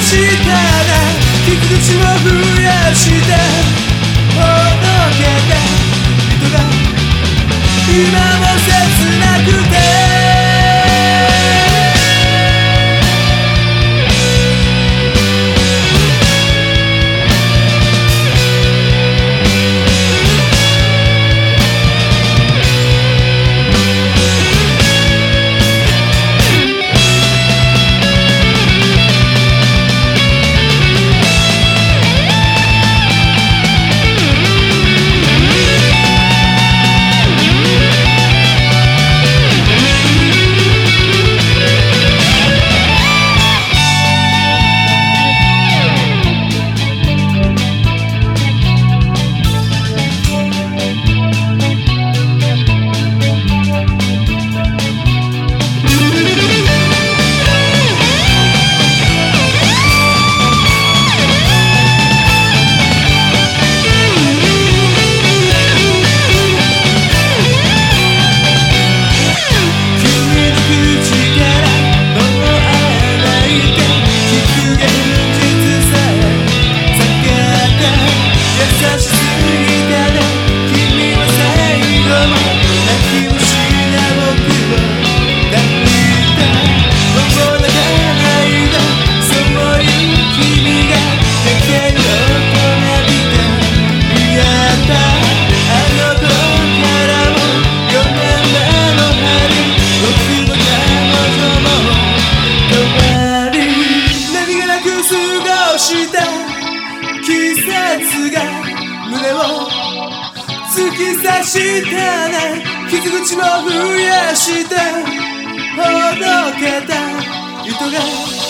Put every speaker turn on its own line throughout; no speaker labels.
したら傷口を増やしてほどけて人が今も切なくてを突き刺したね傷口も増やしてほどけた糸が。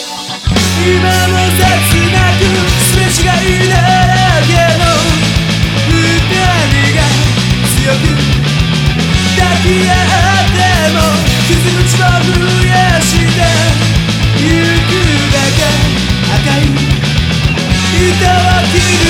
今も切なくすれ違いだらけの二人が強く抱き合っても傷口も増やしてゆくだけ赤い糸を切る